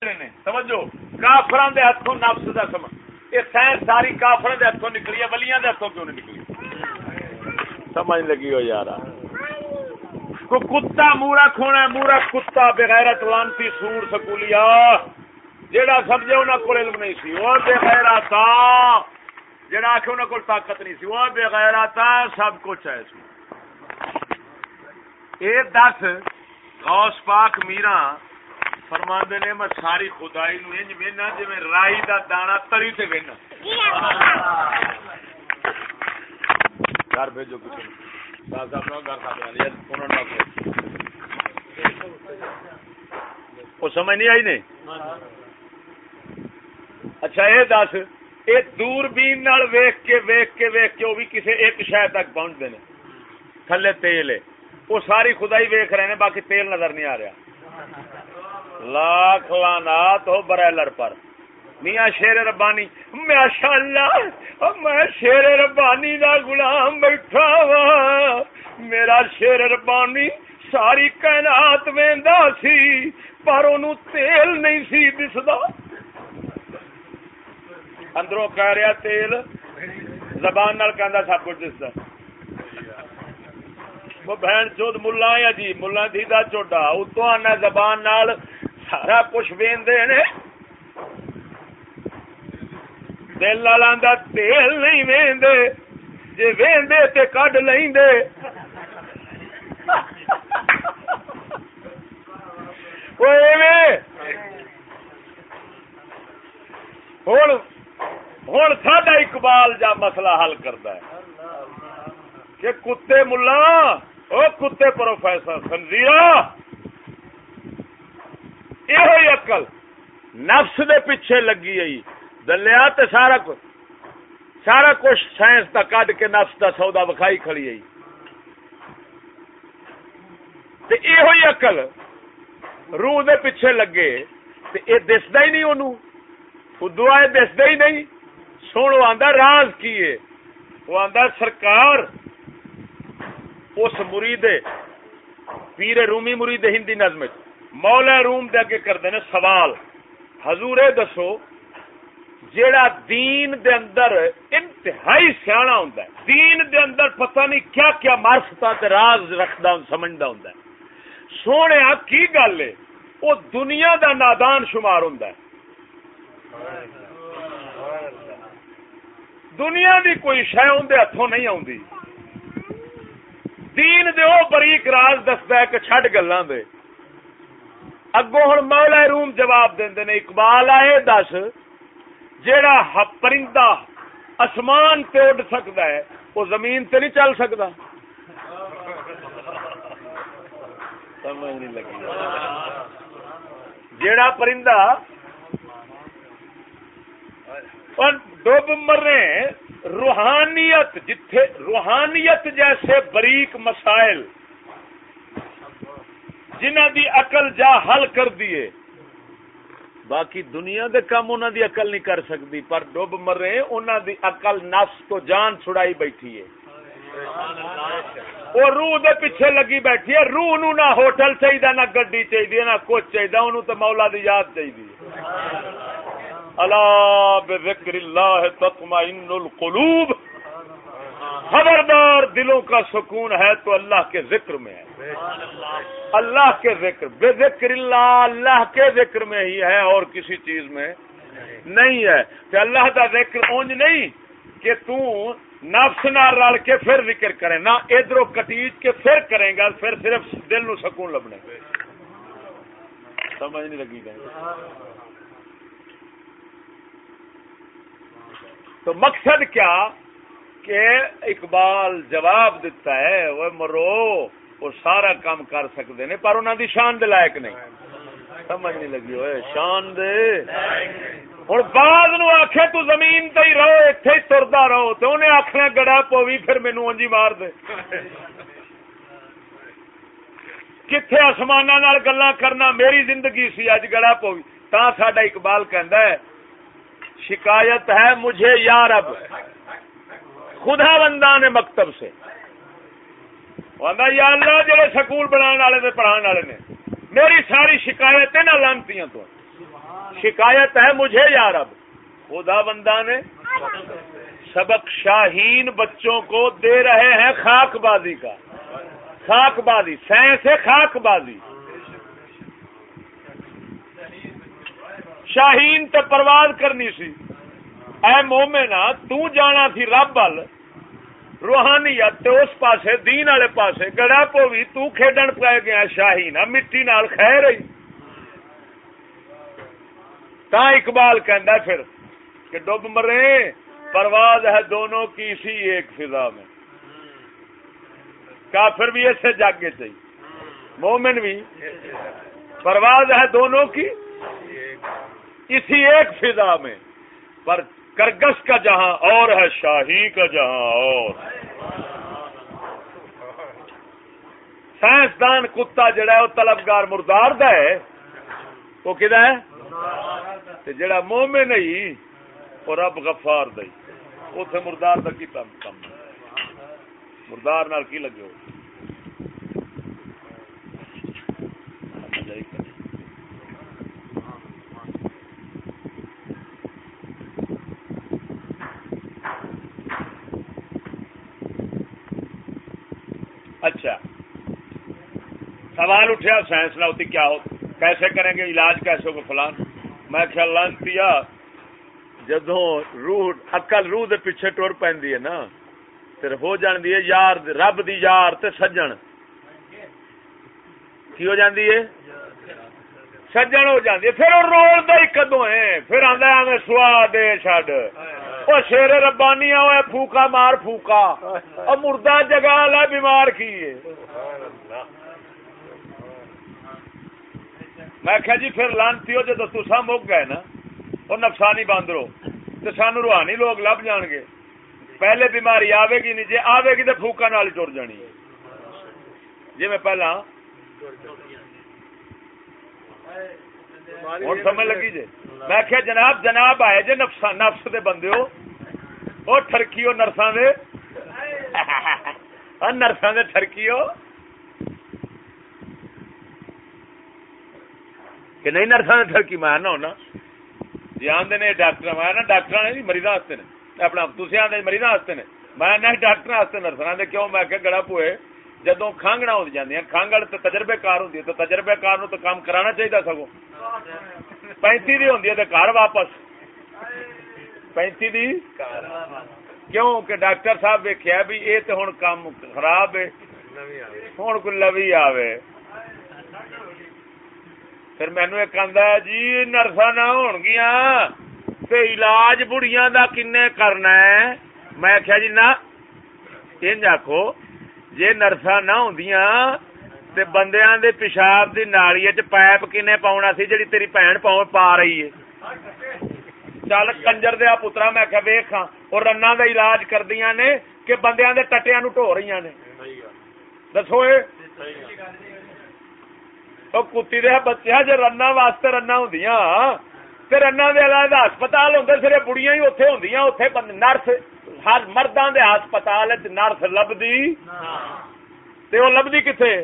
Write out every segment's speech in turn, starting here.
سمجھو؟ کافر دے ہاتھوں نفس دا سمجھ یہ سائنس ساری کافر دے ہاتھوں نکلی ہے، ولیاں دے ہاتھوں کیوں نہیں نکلی؟ سمجھ لگی ہو یار کو کتا مورا کھونا ہے، مورا کتا بغیرت لانتی سور سکولیا۔ جیڑا سمجھے انہاں کول علم نہیں سی، وہ بغیرت جڑا آخ انہوں کو طاقت نہیں سی، وہ بغیرت سب کچھ ہے۔ اس میں اے دس غوث پاک میرا فرماندے نے میں ساری خدائی نو انج وینا جویں رائی دا دانا تری تے وینا۔ گھر بھیجو کچھ۔ صاحب صاحب گھر صاحب علی انہوں نے وہ سمجھ نہیں آئی نہیں؟ اچھا یہ دس۔ یہ دور بین ویخ کے ویخ کے ویخ کے وہ بھی کسی ایک شہر تک پہنچتے ہیں تھلے تیل ہے۔ وہ ساری خدائی ویخ رہے ہیں باقی تیل نظر نہیں آ رہا۔ لاکھ لانات ہو برائلر پر۔ میاں شیر ربانی ماشاء اللہ میں شیر ربانی دا غلام بیٹھا وا۔ میرا شیر ربانی ساری کائنات ویندا سی، پر اونوں تیل نہیں سی دسدا۔ اندروں کہہ رہا تیل، زبان نال کہندا سب کچھ دسدا۔ وہ بہن چود ملا ہے جی ملا تھی دا چوٹا اتو آنا زبان نال سارا کچھ ویندے نے دل والا تیل نہیں وہدے جی وہدے تو کڈ لیں ہوں ساڈا اقبال جا مسئلہ حل کرتا ہے کہ کتے ملا او کتے پروفیسر سنزیا یہ اقل نفس دے پیچھے لگی آئی دلیا تے سارا کچھ سارا کچھ سائنس کا کڈ کے نفس کا سودا وکھائی کھڑی آئی یہ اقل روح دے پیچھے لگے۔ یہ دستا ہی نہیں انہوں خدو آئے دستا ہی نہیں۔ سن وہ آدھا راز کی ہے وہ آدھا سرکار، اس مرید، پیر رومی مرید ہندی نظم مولا روم دے اگے کرتے ہیں سوال۔ حضور دسو، جیڑا دین دے اندر انتہائی سیاح ہوں دین دے اندر پتہ نہیں کیا کیا مارفتا راز رکھدا سمجھدا ہوں سونے کی گل ہے؟ وہ دنیا دا نادان شمار ہوں دنیا دی کوئی شہ اندر ہاتھوں نہیں آتی دین دے او بریک راز دستا ہے کہ چڈ گلوں دے۔ اگوں ہوں مولا روم جواب دے اقبال آئے دس جیڑا پرندہ آسمان تے اڈ سکتا ہے وہ زمین تے نہیں چل سکتا سمجھ نہیں لگی۔ جیڑا پرندہ ڈب مرے روحانیت جتھے روحانیت جیسے بریک مسائل جنہ دی عقل جا حل کر دیے باقی دنیا دے کام انہوں دی عقل نہیں کر سکتی، پر ڈب مرے انہوں دی عقل نفس تو جان چھڑائی بیٹھی ہے۔ وہ روح دے پیچھے لگی بیٹھی ہے، روح نو نہ ہوٹل چاہیے نہ گڈی چاہیے نہ کچھ چاہیے انہوں تو مولا دی یاد چاہیے اللہ بذکر اللہ تطمئن القلوب۔ خبردار دلوں کا سکون ہے تو اللہ کے ذکر میں ہے۔ اللہ کے ذکر، بے ذکر اللہ اللہ کے ذکر میں ہی ہے اور کسی چیز میں نہیں ہے۔ کہ اللہ کا ذکر اونج نہیں کہ تو نفس نہ رل کے پھر ذکر کرے، نہ ادھر کٹیج کے پھر کریں گا، پھر صرف دل نو سکون لبنے۔ سمجھ نہیں لگی گئی تو مقصد کیا؟ کہ اقبال جواب دیتا ہے وہ مرو، وہ سارا کام کر سکتے نے پر انہوں دی شان دے لائق نہیں۔ سمجھ نہیں لگی ہوئے شان دے۔ ہوں بعد نو آخے تو زمین تے ہی رہو اتے ہی تردا رہو تو انہیں آخنا گڑا پوی پھر مینو انجی مار دے۔ کتنے آسمان گلا کرنا میری زندگی سی، اج گڑا پوی تا ساڈا اقبال کہندا ہے، شکایت ہے مجھے یار اب خدا بندان مکتب سے۔ یا اللہ، جڑے سکول بنا والے پڑھا والے نے۔ میری ساری شکایت نہ لانتی تو۔ شکایت ہے مجھے یار اب خدا بندہ نے سبق شاہین بچوں کو دے رہے ہیں خاک بازی کا۔ خاک بازی، سائنس ہے خاک بازی۔ شاہین تے پرواز کرنی سی۔ اے مومنا تو جانا سی رب ال روحانیت تے اس پاسے، دین والے پاسے گڑا پو بھی تو کھیڈن پائے گیا شاہین مٹی نال خیر رہی تا اقبال کہندا پھر کہ ڈب مرے، پرواز ہے دونوں کی اسی ایک فضا میں۔ کافر بھی ایسے جاگے چاہیے۔ مومن بھی، پرواز ہے دونوں کی اسی ایک فضا میں۔ پر کرگس کا جہاں اور ہے، شاہی کا جہاں اور۔ سائنسدان کتا جڑا ہے، وہ طلبگار مردار دا ہے۔ وہ کدا ہے؟ جڑا مومن نہیں وہ رب غفار دئی اتے مردار کا کی کام مردار نال کی لگے ہو؟ اچھا۔ سوال اٹھا سائنس نہ ہوتی کیا ہو؟ کیسے کریں گے؟ علاج کیسے ہوگا فلان؟ میں خیال لانتی جدو روح، اکل روح دے پیچھے ٹور پی نا، پھر ہو جاندی ہے یار، رب دی یار تے سجن۔ کی ہو جاندی ہے؟ سجن ہو جاندی ہے۔ پھر وہ رول دا ہی کدو ہے پھر آندا ہے سوا دے چھڈ۔ او شیر ربانی ہوئے پھوکا مار پھوکا۔ او مردہ جگہ والا بیمار کی میں کہا جی پھر لانتی ہو جدو تسا مک گئے نا وہ نفسانی باندرو تو سان روحانی لوگ لب جان گے۔ پہلے بیماری آئے گی نہیں جی آئے گی تو فوکا نال چر جانی جی میں پہلا۔ ہوں سمجھ لگی جی۔ میں کیا جناب جناب آئے جی نفس نفس دے بندے ہو۔ وہ ٹرکی ہو، نرساں دے۔ نرساں دے ٹرکی ہو۔ کہ نہیں نرساں دے ٹرکی میں ہونا۔ جی آدھے نے ڈاکٹر میں نا ڈاکٹر نے جی مریض واسطے نے۔ اپنا تھی آدھے مریض واسطے نے۔ میں نہ ڈاکٹر جی واسطے جی نرسنا دے۔ کیوں؟ میں کہ گڑا پوئے جدو کھانگنا ہو جاندی ہیں کھانگڑ تو تجربے کار ہوں تو تجربے کار نو تو کام کرانا چاہیے سگو پینتی دی ہوں تو گھر واپس پینتی دی کیوں کہ ڈاکٹر صاحب ویکیا بھی یہ تو ہوں کام خراب ہے ہوں کوئی لوی آوے پھر مینو ایک آدھا جی نرسا نہ ہون گیا علاج بڑیاں دا کنے کرنا ہے میں آخیا جی نہ انج آخو جی نرسا نہ ہوں تے بندیاں دے پیشاب دی نالی چ پائپ کنے پاؤنا سی جڑی تیری بھن پا رہی ہے؟ چل کنجر دیا پترا میں آخیا ویخ اور رنا دا علاج کردیا نے کہ بندیاں دے ٹٹیاں نو ٹو رہی نے۔ دسو کتی دیا بچیا جی رنا واسطے رنا ہوں رنا دے علاج ہسپتال ہوں سر بڑیاں ہی اتے ہوں اتے نرس۔ ہر مردوں کے ہسپتال نرس لبھی۔ وہ لبھی کتنے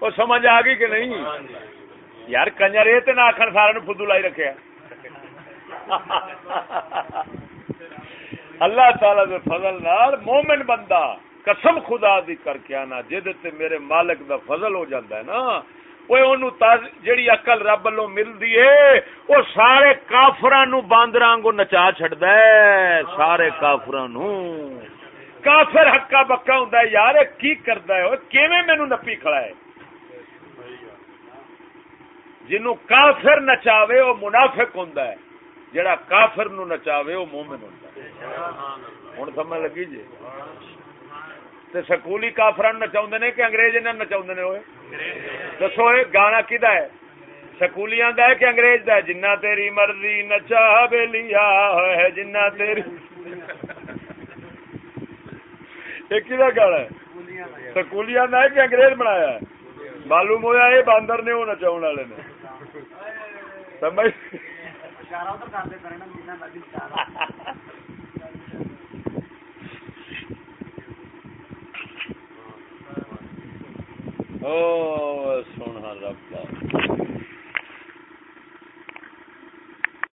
وہ سمجھ آ گئی کہ نہیں؟ یار کنجر یہ تو نہ آخر سارا فدو لائی رکھے اللہ تعالی دے فضل نال مومن بندہ قسم خدا دی کر کے آنا، جہد میرے مالک دا فضل ہو جاتا ہے نا۔ جیڑی اقل رب والوں ملتی ہے وہ سارے کافران باندر نچا چڈ سارے کافران کافر ہکا بکا ہوں یار کی کرتا ہے کیویں مینو نپی کھڑا ہے جنو کافر نچاوے وہ منافق ہوں جڑا کافر نو نچاوے وہ مومن ہوں سمجھ لگی جی تے سکولی کافران نچاؤ نے کہ انگریز انہیں نچاؤ نے ہوئے دسو یہ گانا کدا ہے سکولیاں دا ہے کہ انگریز دا ہے جنہ تیری مرضی نچا بے لیا ہے جنہ تیری یہ کدا گانا ہے سکولیاں دا ہے کہ انگریز بنایا ہے معلوم ہوا یہ باندر نے وہ نچاؤ والے نے سمجھ او سونا رب